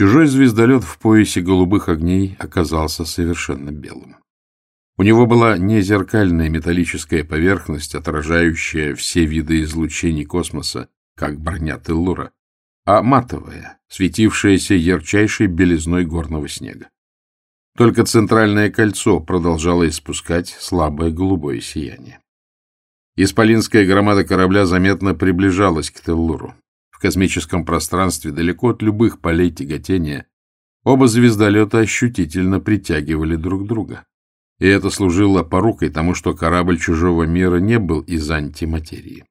Чужой звездолет в поясе голубых огней оказался совершенно белым. У него была не зеркальная металлическая поверхность, отражающая все виды излучений космоса, как броня Теллура, а матовая, светившаяся ярчайшей белизной горного снега. Только центральное кольцо продолжало испускать слабое голубое сияние. Исполинская громада корабля заметно приближалась к Теллуру. Космическом пространстве, далеко от любых полей тяготения, оба звездолета ощутительно притягивали друг друга. И это служило порукой тому, что корабль чужого мира не был из антиматерии.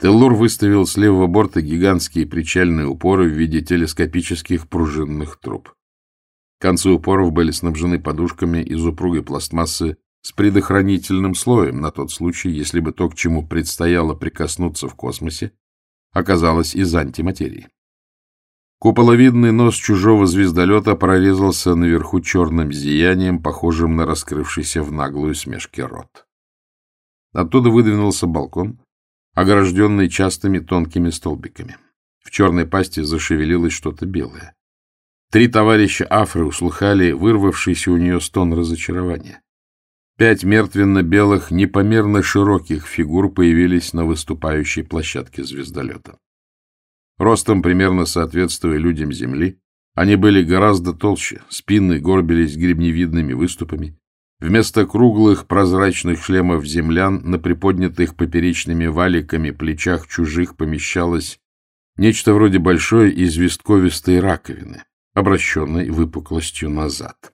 Теллур выставил с левого борта гигантские причальные упоры в виде телескопических пружинных труб. Концы упоров были снабжены подушками из упругой пластмассы с предохранительным слоем на тот случай, если бы то, к чему предстояло прикоснуться в космосе, оказалось из антиматерии. Куполовидный нос чужого звездолета прорезался наверху черным зиянием, похожим на раскрывшийся в наглую смешке рот. Оттуда выдвинулся балкон, огражденный частыми тонкими столбиками. В черной пасти зашевелилось что-то белое. Три товарища Афры услыхали вырвавшийся у нее стон разочарования. Пять мертвенно-белых, непомерно широких фигур появились на выступающей площадке звездолета. Ростом примерно соответствуя людям Земли, они были гораздо толще, спины горбились гребневидными выступами. Вместо круглых прозрачных шлемов землян на приподнятых поперечными валиками плечах чужих помещалось нечто вроде большой известковистой раковины обращенной выпуклостью назад.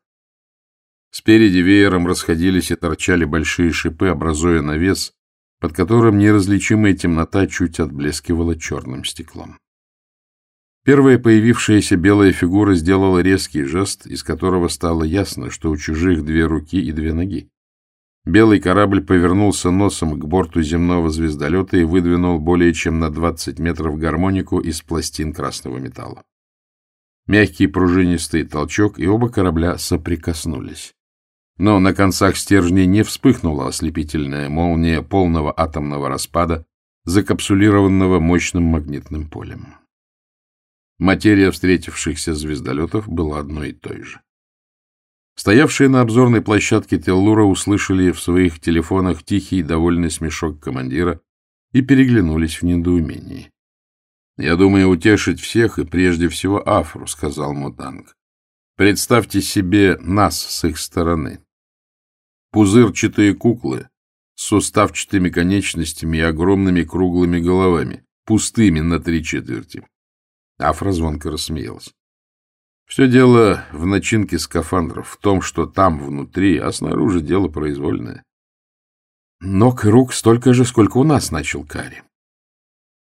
Спереди веером расходились и торчали большие шипы, образуя навес, под которым неразличимая темнота чуть отблескивала черным стеклом. Первая появившаяся белая фигура сделала резкий жест, из которого стало ясно, что у чужих две руки и две ноги. Белый корабль повернулся носом к борту земного звездолета и выдвинул более чем на 20 метров гармонику из пластин красного металла. Мягкий пружинистый толчок, и оба корабля соприкоснулись. Но на концах стержней не вспыхнула ослепительная молния полного атомного распада, закапсулированного мощным магнитным полем. Материя встретившихся звездолетов была одной и той же. Стоявшие на обзорной площадке Теллура услышали в своих телефонах тихий довольный смешок командира и переглянулись в недоумении. Я думаю утешить всех и прежде всего Афру, — сказал Мутанг. Представьте себе нас с их стороны. Пузырчатые куклы с суставчатыми конечностями и огромными круглыми головами, пустыми на три четверти. Афра звонко рассмеялась. Все дело в начинке скафандров, в том, что там внутри, а снаружи дело произвольное. Ног и рук столько же, сколько у нас, — начал Кари.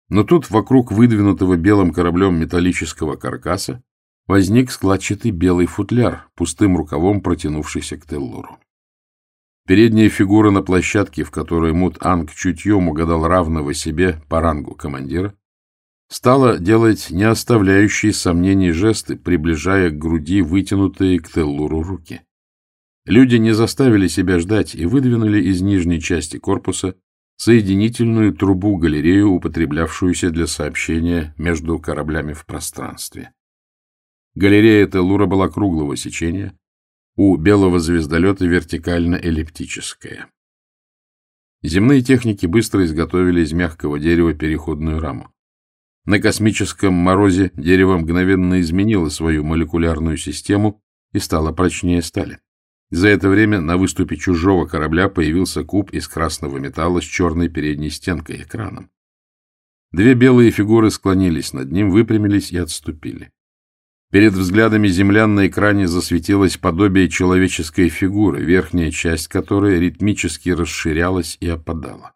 Но тут вокруг выдвинутого белым кораблем металлического каркаса возник складчатый белый футляр, пустым рукавом протянувшийся к Теллуру. Передняя фигура на площадке, в которой Мут-Анг чутьем угадал равного себе по рангу командира, стала делать не оставляющие сомнений жесты, приближая к груди вытянутые к Теллуру руки. Люди не заставили себя ждать и выдвинули из нижней части корпуса соединительную трубу-галерею, употреблявшуюся для сообщения между кораблями в пространстве. Галерея Телура была круглого сечения, у белого звездолета вертикально-эллиптическая. Земные техники быстро изготовили из мягкого дерева переходную раму. На космическом морозе дерево мгновенно изменило свою молекулярную систему и стало прочнее стали. За это время на выступе чужого корабля появился куб из красного металла с черной передней стенкой экраном. Две белые фигуры склонились над ним, выпрямились и отступили. Перед взглядами землян на экране засветилось подобие человеческой фигуры, верхняя часть которой ритмически расширялась и опадала.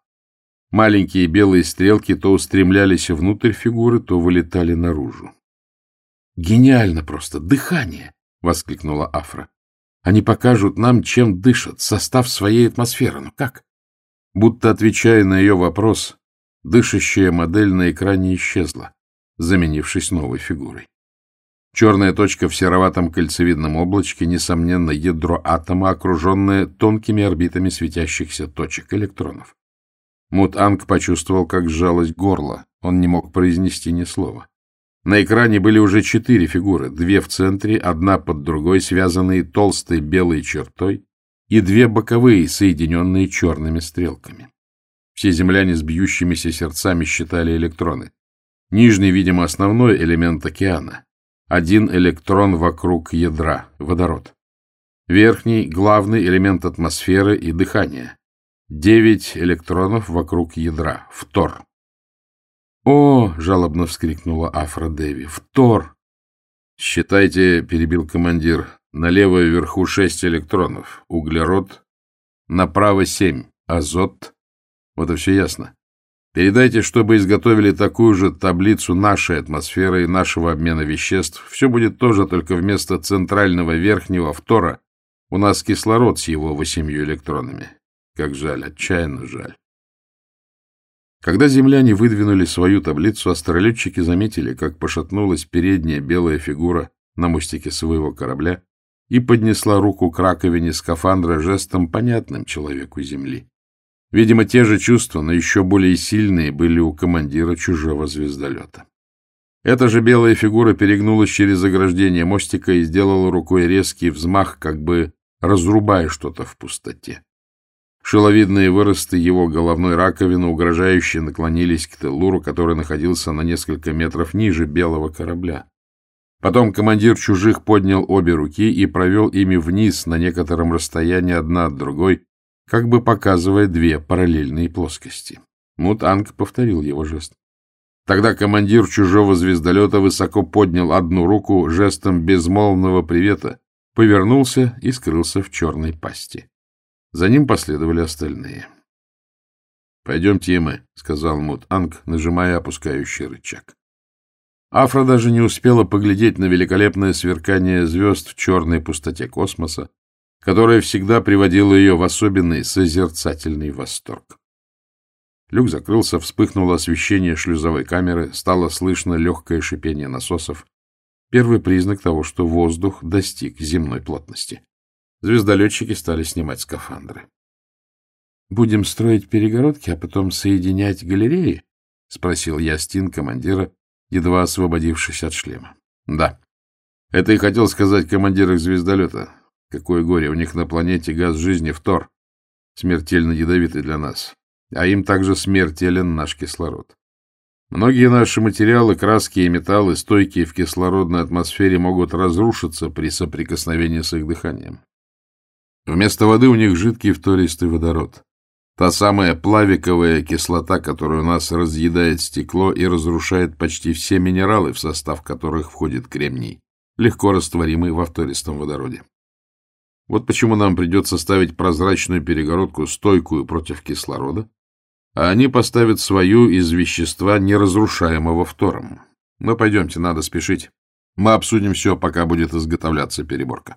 Маленькие белые стрелки то устремлялись внутрь фигуры, то вылетали наружу. «Гениально просто! Дыхание!» — воскликнула Афра. Они покажут нам, чем дышат, состав своей атмосферы. Ну как? Будто отвечая на ее вопрос, дышащая модель на экране исчезла, заменившись новой фигурой. Черная точка в сероватом кольцевидном облачке, несомненно, ядро атома, окруженное тонкими орбитами светящихся точек электронов. Мутанг почувствовал, как сжалось горло. Он не мог произнести ни слова. На экране были уже четыре фигуры, две в центре, одна под другой, связанные толстой белой чертой, и две боковые, соединенные черными стрелками. Все земляне с бьющимися сердцами считали электроны. Нижний, видимо, основной элемент океана. Один электрон вокруг ядра — водород. Верхний — главный элемент атмосферы и дыхания. Девять электронов вокруг ядра — фтор. «О!» — жалобно вскрикнула Афра Деви. «Втор!» «Считайте», — перебил командир, — «налево вверху шесть электронов, углерод, направо семь, азот. Вот и все ясно. Передайте, чтобы изготовили такую же таблицу нашей атмосферы и нашего обмена веществ. Все будет тоже, только вместо центрального верхнего фтора у нас кислород с его восемью электронами. Как жаль, отчаянно жаль. Когда земляне выдвинули свою таблицу, астролетчики заметили, как пошатнулась передняя белая фигура на мостике своего корабля и поднесла руку к раковине скафандра жестом, понятным человеку Земли. Видимо, те же чувства, но еще более сильные, были у командира чужого звездолета. Эта же белая фигура перегнулась через ограждение мостика и сделала рукой резкий взмах, как бы разрубая что-то в пустоте. Шиловидные выросты его головной раковины угрожающе наклонились к Теллуру, который находился на несколько метров ниже белого корабля. Потом командир чужих поднял обе руки и провел ими вниз на некотором расстоянии одна от другой, как бы показывая две параллельные плоскости. Мутанг повторил его жест. Тогда командир чужого звездолета высоко поднял одну руку жестом безмолвного привета, повернулся и скрылся в черной пасти. За ним последовали остальные. — Пойдемте мы, — сказал Мут-Анг, нажимая опускающий рычаг. Афра даже не успела поглядеть на великолепное сверкание звезд в черной пустоте космоса, которое всегда приводило ее в особенный созерцательный восторг. Люк закрылся, вспыхнуло освещение шлюзовой камеры, стало слышно легкое шипение насосов. Первый признак того, что воздух достиг земной плотности. Звездолетчики стали снимать скафандры. — Будем строить перегородки, а потом соединять галереи? — спросил я Стин, командира, едва освободившись от шлема. — Да. Это и хотел сказать командир их звездолета. Какое горе, у них на планете газ жизни втор, смертельно ядовитый для нас, а им также смертелен наш кислород. Многие наши материалы, краски и металлы, стойкие в кислородной атмосфере, могут разрушиться при соприкосновении с их дыханием. Вместо воды у них жидкий втористый водород. Та самая плавиковая кислота, которая у нас разъедает стекло и разрушает почти все минералы, в состав которых входит кремний, легко растворимый во втористом водороде. Вот почему нам придется ставить прозрачную перегородку, стойкую против кислорода, а они поставят свою из вещества, неразрушаемого фтором. Но пойдемте, надо спешить. Мы обсудим все, пока будет изготовляться переборка.